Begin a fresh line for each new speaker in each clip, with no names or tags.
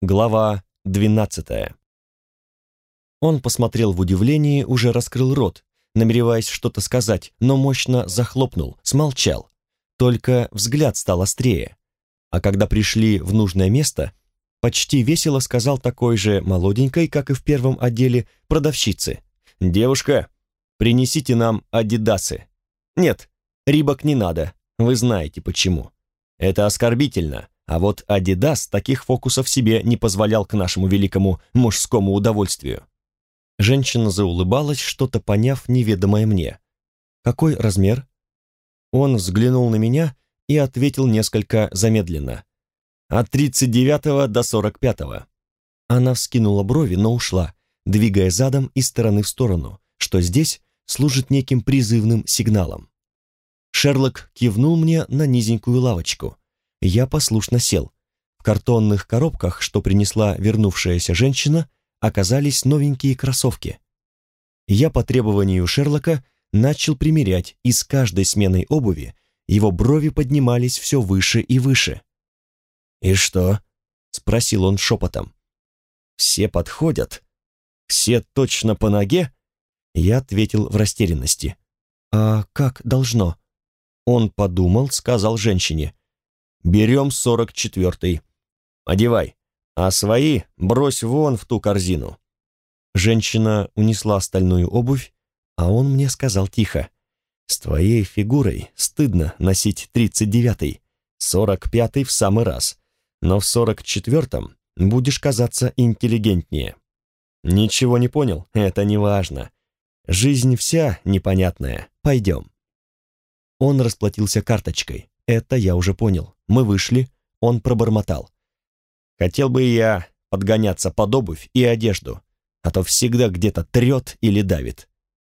Глава двенадцатая. Он посмотрел в удивлении, уже раскрыл рот, намереваясь что-то сказать, но мощно захлопнул, смолчал. Только взгляд стал острее. А когда пришли в нужное место, почти весело сказал такой же молоденькой, как и в первом отделе, продавщице. «Девушка, принесите нам адидасы». «Нет, рибок не надо, вы знаете почему. Это оскорбительно, а вот Адидас таких фокусов себе не позволял к нашему великому мужскому удовольствию». Женщина заулыбалась, что-то поняв неведомое мне. «Какой размер?» Он взглянул на меня и ответил несколько замедленно. «От 39 до 45-го». Она вскинула брови, но ушла, двигая задом из стороны в сторону, что здесь служит неким призывным сигналом. Шерлок кивнул мне на низенькую лавочку. Я послушно сел. В картонных коробках, что принесла вернувшаяся женщина, оказались новенькие кроссовки. Я по требованию Шерлока начал примерять, и с каждой сменой обуви его брови поднимались все выше и выше. «И что?» — спросил он шепотом. «Все подходят? Все точно по ноге?» Я ответил в растерянности. «А как должно?» Он подумал, сказал женщине. «Берем сорок четвертый. Одевай, а свои брось вон в ту корзину». Женщина унесла остальную обувь, а он мне сказал тихо. «С твоей фигурой стыдно носить тридцать девятый, сорок пятый в самый раз, но в сорок четвертом будешь казаться интеллигентнее». «Ничего не понял? Это не важно. Жизнь вся непонятная. Пойдем». Он расплатился карточкой. Это я уже понял. Мы вышли, он пробормотал. Хотел бы я подгоняться под обувь и одежду, а то всегда где-то трет или давит.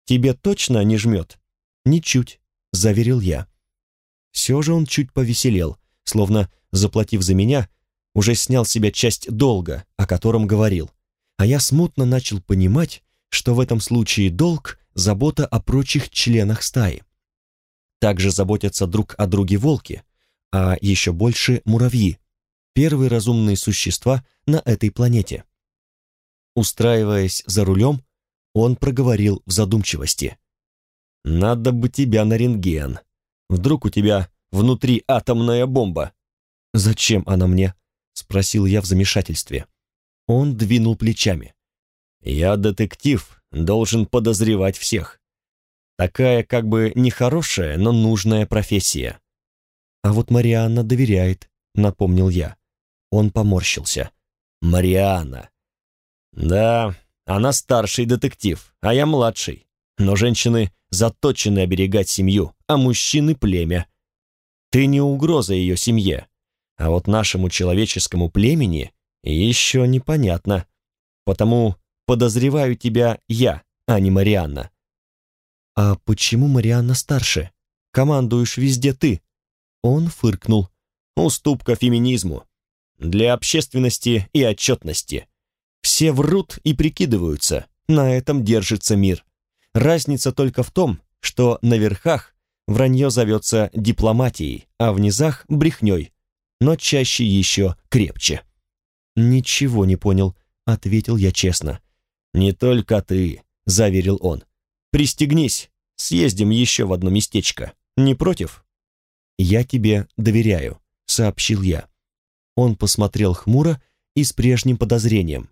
Тебе точно не жмет? Ничуть, заверил я. Все же он чуть повеселел, словно, заплатив за меня, уже снял с себя часть долга, о котором говорил. А я смутно начал понимать, что в этом случае долг — забота о прочих членах стаи. Также заботятся друг о друге волки, а еще больше муравьи, первые разумные существа на этой планете. Устраиваясь за рулем, он проговорил в задумчивости. «Надо бы тебя на рентген. Вдруг у тебя внутри атомная бомба?» «Зачем она мне?» — спросил я в замешательстве. Он двинул плечами. «Я детектив, должен подозревать всех. Такая как бы нехорошая, но нужная профессия. А вот Марианна доверяет, напомнил я. Он поморщился. Марианна. Да, она старший детектив, а я младший. Но женщины заточены оберегать семью, а мужчины — племя. Ты не угроза ее семье, а вот нашему человеческому племени еще непонятно. Потому подозреваю тебя я, а не Марианна. «А почему Марианна старше? Командуешь везде ты?» Он фыркнул. «Уступка феминизму. Для общественности и отчетности. Все врут и прикидываются. На этом держится мир. Разница только в том, что на верхах вранье зовется дипломатией, а в низах — брехней, но чаще еще крепче». «Ничего не понял», — ответил я честно. «Не только ты», — заверил он. Пристегнись, съездим еще в одно местечко. Не против?» «Я тебе доверяю», — сообщил я. Он посмотрел хмуро и с прежним подозрением.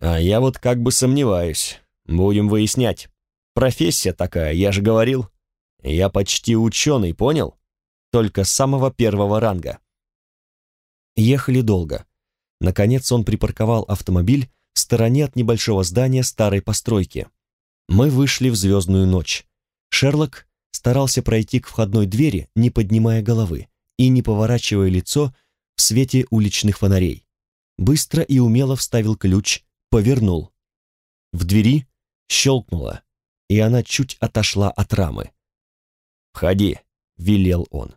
«А я вот как бы сомневаюсь. Будем выяснять. Профессия такая, я же говорил. Я почти ученый, понял? Только самого первого ранга». Ехали долго. Наконец он припарковал автомобиль в стороне от небольшого здания старой постройки. Мы вышли в звездную ночь. Шерлок старался пройти к входной двери, не поднимая головы и не поворачивая лицо в свете уличных фонарей. Быстро и умело вставил ключ, повернул. В двери щелкнуло, и она чуть отошла от рамы. «Входи», — велел он.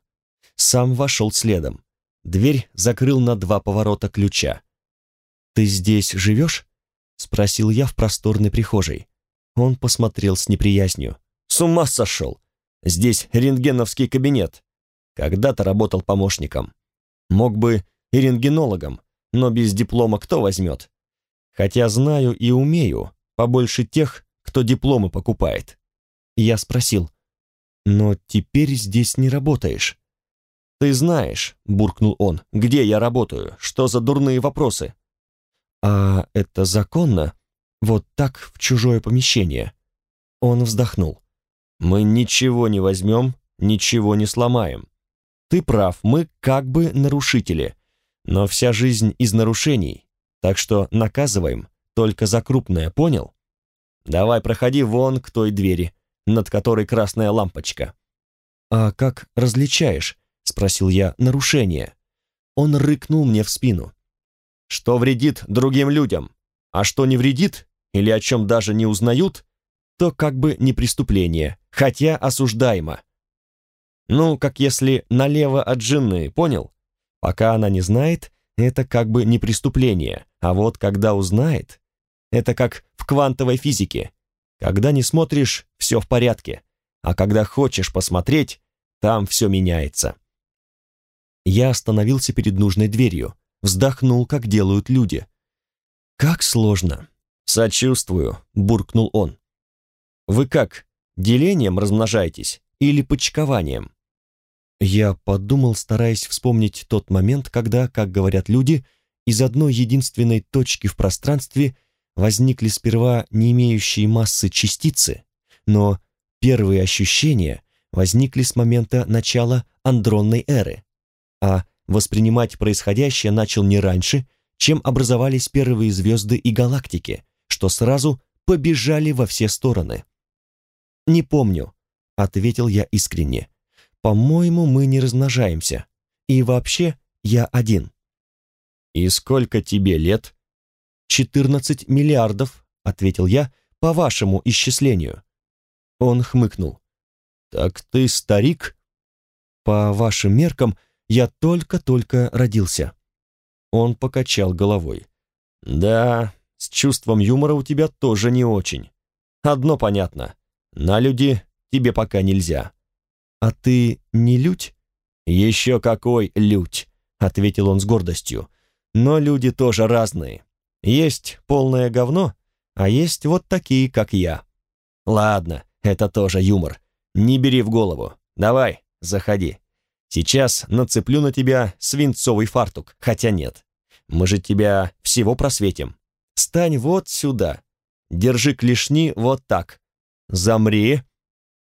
Сам вошел следом. Дверь закрыл на два поворота ключа. «Ты здесь живешь?» — спросил я в просторной прихожей. Он посмотрел с неприязнью. «С ума сошел! Здесь рентгеновский кабинет. Когда-то работал помощником. Мог бы и рентгенологом, но без диплома кто возьмет? Хотя знаю и умею, побольше тех, кто дипломы покупает. Я спросил, но теперь здесь не работаешь. «Ты знаешь», — буркнул он, — «где я работаю? Что за дурные вопросы?» «А это законно? Вот так в чужое помещение?» Он вздохнул. «Мы ничего не возьмем, ничего не сломаем. Ты прав, мы как бы нарушители, но вся жизнь из нарушений, так что наказываем только за крупное, понял? Давай проходи вон к той двери, над которой красная лампочка». «А как различаешь?» спросил я, нарушение. Он рыкнул мне в спину. Что вредит другим людям, а что не вредит, или о чем даже не узнают, то как бы не преступление, хотя осуждаемо. Ну, как если налево от жены, понял? Пока она не знает, это как бы не преступление, а вот когда узнает, это как в квантовой физике. Когда не смотришь, все в порядке, а когда хочешь посмотреть, там все меняется. Я остановился перед нужной дверью, вздохнул, как делают люди. «Как сложно!» «Сочувствую», — буркнул он. «Вы как, делением размножаетесь или почкованием?» Я подумал, стараясь вспомнить тот момент, когда, как говорят люди, из одной единственной точки в пространстве возникли сперва не имеющие массы частицы, но первые ощущения возникли с момента начала андронной эры а воспринимать происходящее начал не раньше, чем образовались первые звезды и галактики, что сразу побежали во все стороны. «Не помню», — ответил я искренне. «По-моему, мы не размножаемся. И вообще, я один». «И сколько тебе лет?» «Четырнадцать миллиардов», — ответил я, — «по вашему исчислению». Он хмыкнул. «Так ты старик?» «По вашим меркам, я только-только родился». Он покачал головой. «Да, с чувством юмора у тебя тоже не очень. Одно понятно. На люди тебе пока нельзя». «А ты не лють?» «Еще какой лють», — ответил он с гордостью. «Но люди тоже разные. Есть полное говно, а есть вот такие, как я. Ладно, это тоже юмор. Не бери в голову. Давай, заходи. Сейчас нацеплю на тебя свинцовый фартук, хотя нет. Мы же тебя всего просветим. Стань вот сюда. Держи клешни вот так. Замри.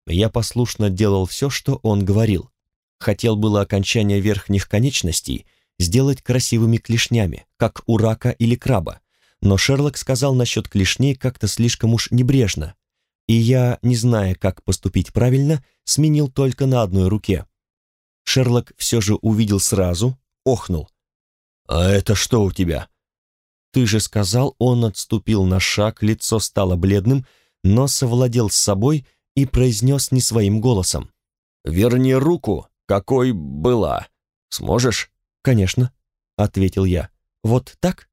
Я послушно делал все, что он говорил. Хотел было окончание верхних конечностей сделать красивыми клешнями, как у рака или краба. Но Шерлок сказал насчет клешней как-то слишком уж небрежно. И я, не зная, как поступить правильно, сменил только на одной руке. Шерлок все же увидел сразу, охнул. «А это что у тебя?» «Ты же сказал, он отступил на шаг, лицо стало бледным, но совладел с собой и произнес не своим голосом. «Верни руку, какой была. Сможешь?» «Конечно», — ответил я. «Вот так?»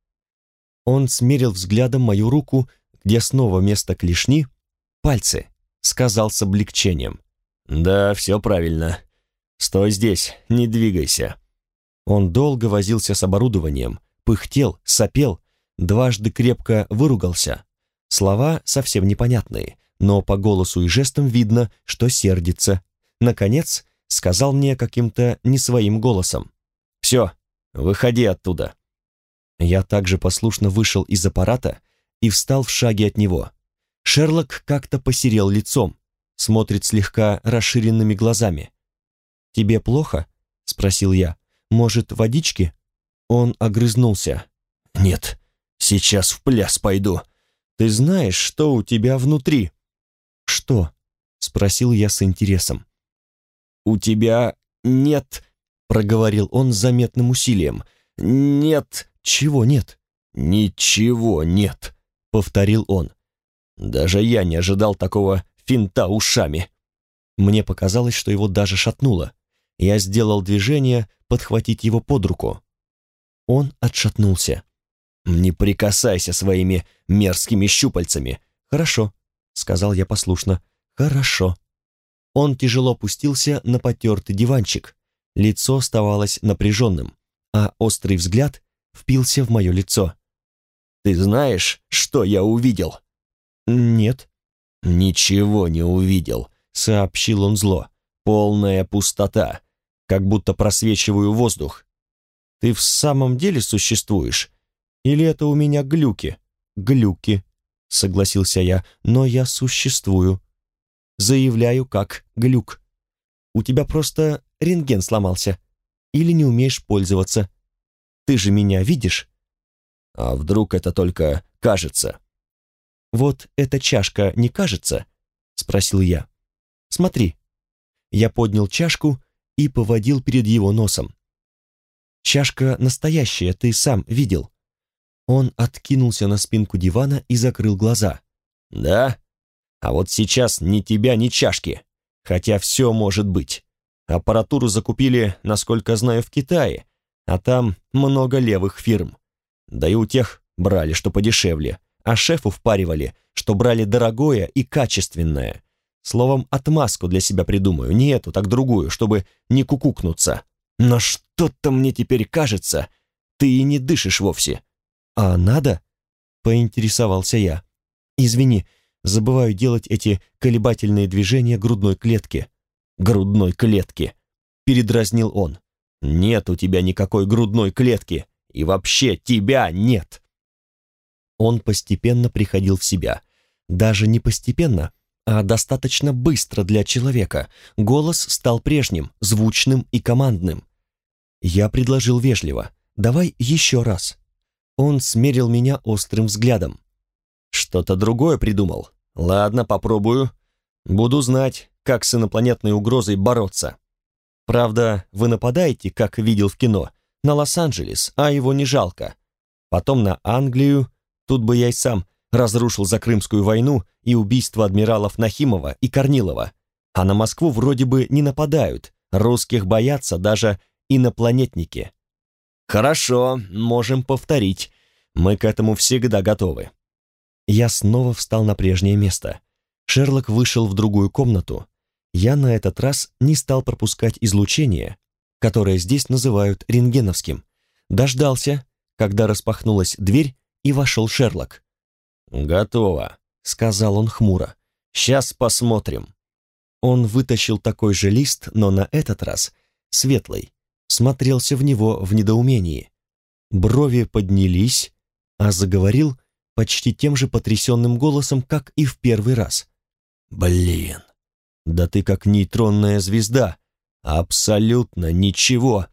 Он смерил взглядом мою руку, где снова вместо клешни — пальцы, сказал с облегчением. «Да, все правильно. «Стой здесь, не двигайся». Он долго возился с оборудованием, пыхтел, сопел, дважды крепко выругался. Слова совсем непонятные, но по голосу и жестам видно, что сердится. Наконец, сказал мне каким-то не своим голосом. «Все, выходи оттуда». Я также послушно вышел из аппарата и встал в шаге от него. Шерлок как-то посерел лицом, смотрит слегка расширенными глазами. «Тебе плохо?» — спросил я. «Может, водички?» Он огрызнулся. «Нет, сейчас в пляс пойду. Ты знаешь, что у тебя внутри?» «Что?» — спросил я с интересом. «У тебя нет...» — проговорил он с заметным усилием. «Нет...» «Чего нет?» «Ничего нет», — повторил он. «Даже я не ожидал такого финта ушами». Мне показалось, что его даже шатнуло. Я сделал движение подхватить его под руку. Он отшатнулся. «Не прикасайся своими мерзкими щупальцами!» «Хорошо», — сказал я послушно. «Хорошо». Он тяжело опустился на потертый диванчик. Лицо оставалось напряженным, а острый взгляд впился в мое лицо. «Ты знаешь, что я увидел?»
«Нет».
«Ничего не увидел», — сообщил он зло. «Полная пустота, как будто просвечиваю воздух. Ты в самом деле существуешь? Или это у меня глюки?»
«Глюки», — согласился я, — «но я существую. Заявляю, как глюк. У тебя просто рентген сломался. Или не умеешь пользоваться. Ты же меня видишь?»
«А вдруг это только кажется?»
«Вот эта чашка не кажется?» — спросил я. «Смотри». Я поднял чашку и поводил перед его носом. «Чашка настоящая, ты сам видел». Он откинулся на спинку дивана и закрыл глаза.
«Да? А вот сейчас ни тебя, ни чашки. Хотя все может быть. Аппаратуру закупили, насколько знаю, в Китае, а там много левых фирм. Да и у тех брали, что подешевле, а шефу впаривали, что брали дорогое и качественное. Словом, отмазку для себя придумаю, не эту, так другую, чтобы не кукукнуться. Но что-то мне теперь кажется, ты и не дышишь вовсе.
А надо? Поинтересовался я. Извини, забываю делать эти колебательные движения грудной клетки.
Грудной клетки, передразнил он. Нет у тебя никакой грудной клетки, и вообще тебя нет.
Он постепенно приходил в себя. Даже не постепенно, а достаточно быстро для человека. Голос стал прежним, звучным и командным. Я предложил вежливо. «Давай еще раз». Он смерил меня острым взглядом.
«Что-то другое придумал. Ладно, попробую. Буду знать, как с инопланетной угрозой бороться. Правда, вы нападаете, как видел в кино, на Лос-Анджелес, а его не жалко. Потом на Англию, тут бы я и сам разрушил за Крымскую войну и убийство адмиралов Нахимова и Корнилова. А на Москву вроде бы не нападают, русских боятся даже инопланетники. Хорошо, можем повторить. Мы к этому всегда готовы.
Я снова встал на прежнее место. Шерлок вышел в другую комнату. Я на этот раз не стал пропускать излучение, которое здесь называют рентгеновским. Дождался, когда распахнулась дверь, и вошел Шерлок.
«Готово», — сказал он хмуро. «Сейчас посмотрим».
Он вытащил такой же лист, но на этот раз светлый, смотрелся в него в недоумении. Брови поднялись, а заговорил почти тем же потрясенным голосом, как и в первый раз.
«Блин, да ты как нейтронная звезда, абсолютно ничего.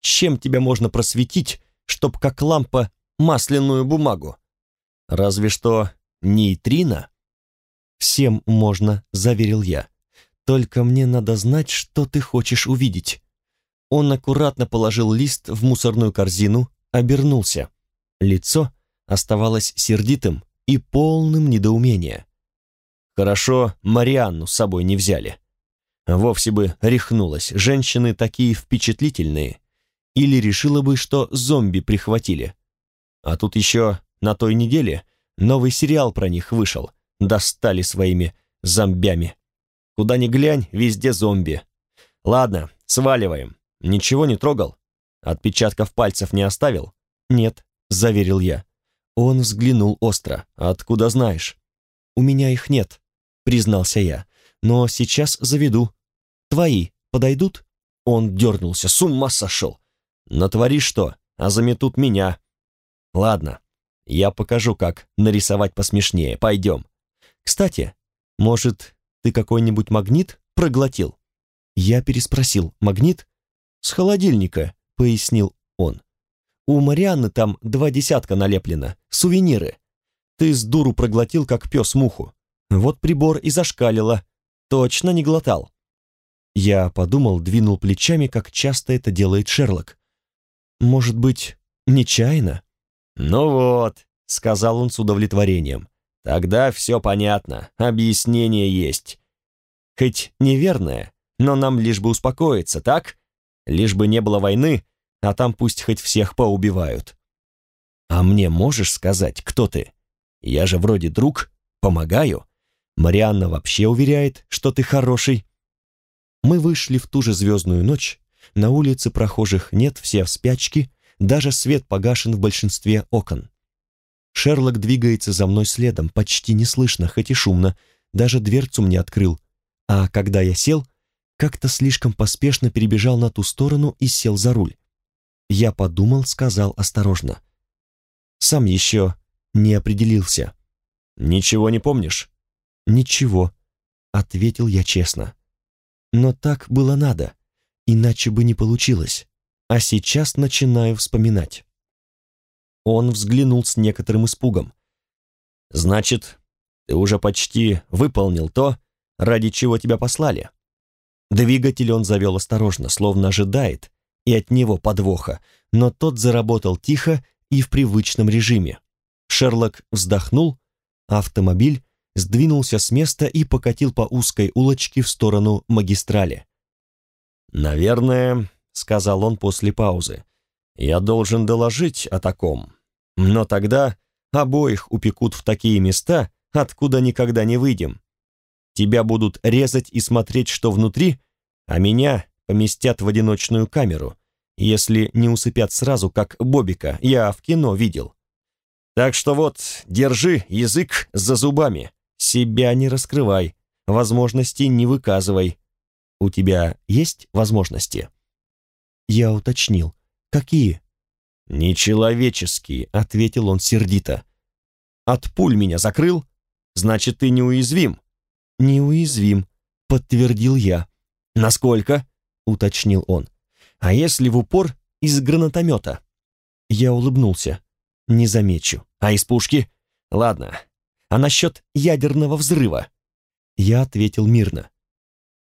Чем тебя можно просветить, чтоб как лампа масляную бумагу? Разве что нейтрино?»
«Всем можно», — заверил я. «Только мне надо знать, что ты хочешь увидеть». Он аккуратно положил лист в мусорную корзину, обернулся. Лицо оставалось сердитым и полным недоумения.
Хорошо, Марианну с собой не взяли. Вовсе бы рехнулась, женщины такие впечатлительные. Или решила бы, что зомби прихватили. А тут еще на той неделе новый сериал про них вышел. Достали своими зомбями. Куда ни глянь, везде зомби. Ладно, сваливаем. Ничего не трогал? Отпечатков пальцев не оставил?
Нет, заверил я. Он взглянул остро. Откуда знаешь? У меня их нет, признался я. Но сейчас заведу. Твои подойдут?
Он дернулся, с ума сошел. Натвори что, а заметут меня. Ладно, я покажу, как нарисовать посмешнее. Пойдем.
Кстати, может, ты какой-нибудь магнит проглотил? Я переспросил. Магнит? «С холодильника», — пояснил он. «У Марианны там два десятка налеплено, сувениры. Ты с дуру проглотил, как пес муху. Вот прибор и зашкалило. Точно не глотал». Я подумал, двинул плечами, как часто это делает Шерлок. «Может быть, нечаянно?»
«Ну вот», — сказал он с удовлетворением. «Тогда все понятно, объяснение есть. Хоть неверное, но нам лишь бы успокоиться, так?» Лишь бы не было войны, а там пусть хоть всех поубивают. А мне можешь сказать, кто ты? Я же вроде друг, помогаю. Марианна вообще уверяет, что ты хороший.
Мы вышли в ту же звездную ночь, на улице прохожих нет, все в спячке,
даже свет погашен в большинстве окон. Шерлок двигается за мной следом, почти неслышно, хоть и шумно, даже дверцу мне открыл. А когда я сел, как-то слишком поспешно перебежал на ту сторону и сел за руль. Я подумал, сказал осторожно. Сам еще не определился. «Ничего не помнишь?» «Ничего», — ответил я честно. «Но так было надо, иначе бы не получилось. А сейчас начинаю вспоминать». Он взглянул с некоторым испугом. «Значит, ты уже почти выполнил то, ради чего тебя послали?» Двигатель он завел осторожно, словно ожидает, и от него подвоха, но тот заработал тихо и в привычном режиме. Шерлок вздохнул, автомобиль сдвинулся с места и покатил по узкой улочке в сторону магистрали. «Наверное», — сказал он после паузы, — «я должен доложить о таком. Но тогда обоих упекут в такие места, откуда никогда не выйдем. Тебя будут резать и смотреть, что внутри, а меня поместят в одиночную камеру, если не усыпят сразу, как Бобика, я в кино видел. Так что вот, держи язык за зубами, себя не раскрывай, возможности не выказывай. У тебя есть возможности? Я уточнил. Какие? Нечеловеческие, ответил он сердито. От пуль меня закрыл? Значит, ты неуязвим. Неуязвим, подтвердил я. Насколько? уточнил он. А если в упор из гранатомета? Я улыбнулся. Не замечу. А из пушки? Ладно, а насчет ядерного взрыва? Я ответил мирно.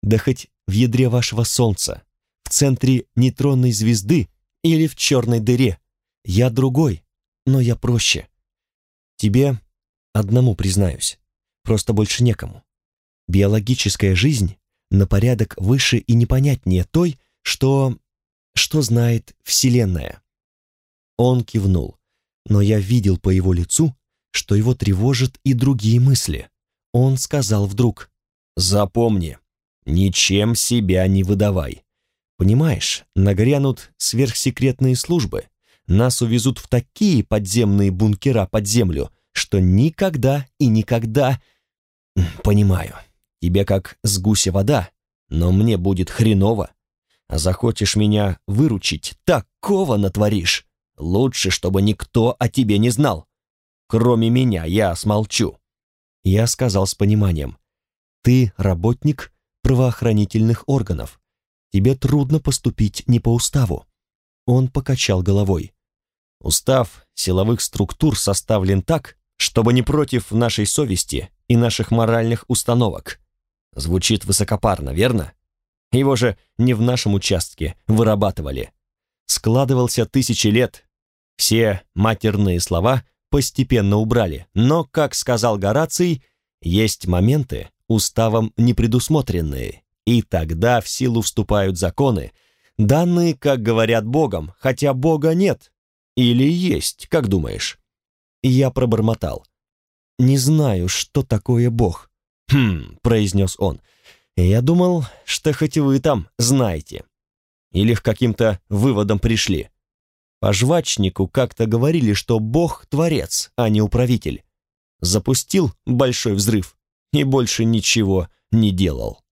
Да хоть в ядре вашего солнца, в центре нейтронной звезды или в черной дыре. Я другой, но я проще. Тебе одному признаюсь, просто больше некому. Биологическая жизнь на порядок выше и непонятнее той, что... что знает Вселенная. Он кивнул, но я видел по его лицу, что его тревожат и другие мысли. Он сказал вдруг, «Запомни, ничем себя не выдавай. Понимаешь, нагрянут сверхсекретные службы, нас увезут в такие подземные бункера под землю, что никогда и никогда... Понимаю, тебе как с гуся вода, но мне будет хреново. Захочешь меня выручить, такого натворишь. Лучше, чтобы никто о тебе не знал. Кроме меня, я смолчу. Я сказал с пониманием. Ты работник правоохранительных органов. Тебе трудно поступить не по уставу. Он покачал головой. Устав силовых структур составлен так, чтобы не против нашей совести и наших моральных установок. Звучит высокопарно, верно? Его же не в нашем участке вырабатывали. Складывался тысячи лет. Все матерные слова постепенно убрали, но, как сказал Гораций, есть моменты, уставом не предусмотренные, и тогда в силу вступают законы, данные, как говорят Богом, хотя Бога нет. Или есть, как думаешь? Я пробормотал. «Не знаю, что такое Бог». «Хм», — произнес он. «Я думал, что хоть вы там знаете. Или к каким-то выводам пришли. По жвачнику как-то говорили, что Бог — творец, а не управитель. Запустил большой взрыв и больше ничего не делал.